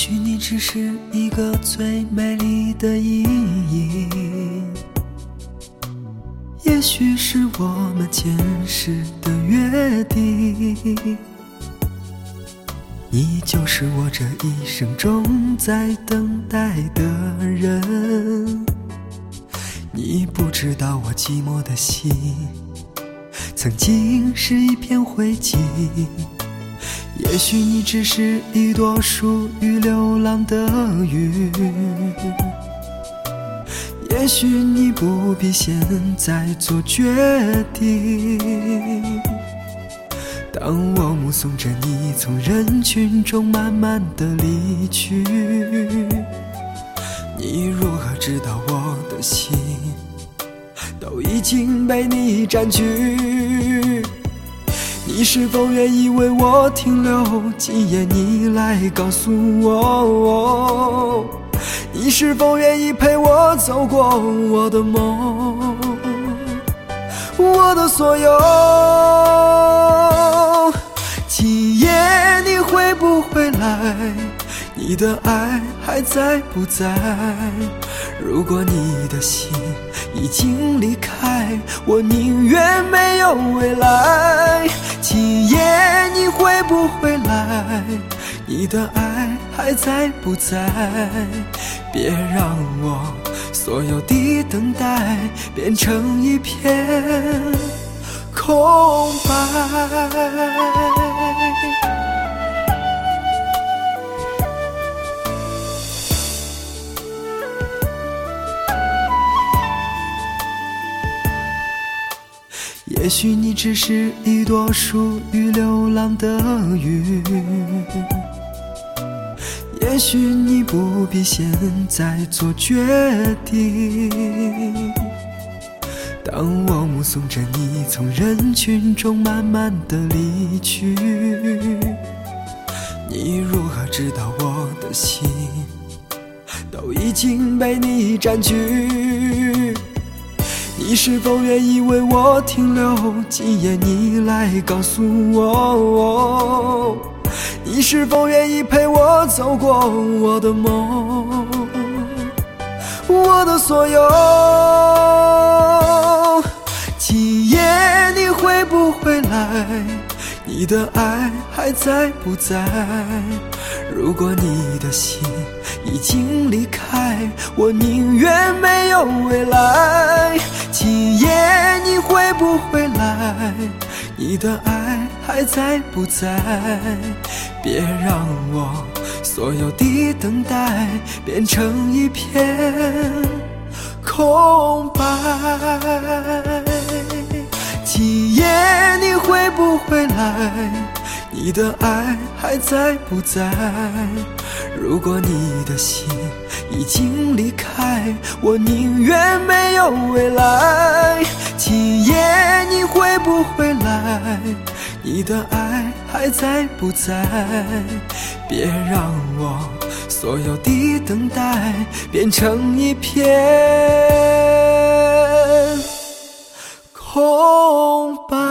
也许你只是一个最美丽的阴影，也许是我们前世的约定。你就是我这一生中在等待的人。你不知道我寂寞的心，曾经是一片灰烬。也许你只是一朵属于流浪的云，也许你不必现在做决定。当我目送着你从人群中慢慢的离去，你如何知道我的心都已经被你占据？你是否愿意为我停留？今夜你来告诉我，你是否愿意陪我走过我的梦，我的所有？今夜你会不会来？你的爱还在不在？如果你的心已经离开，我宁愿没有未来。今夜你会不会来？你的爱还在不在？别让我所有的等待变成一片空白。也许你只是一朵属于流浪的云，也许你不必现在做决定。当我目送着你从人群中慢慢的离去，你如何知道我的心都已经被你占据？你是否愿意为我停留？今夜你来告诉我，你是否愿意陪我走过我的梦，我的所有？今夜你会不会来？你的爱还在不在？如果你的心已经离开，我宁愿没有未来。今夜你会不会来？你的爱还在不在？别让我所有的等待变成一片空白。不会来？你的爱还在不在？如果你的心已经离开，我宁愿没有未来。今夜你会不会来？你的爱还在不在？别让我所有的等待变成一片空白。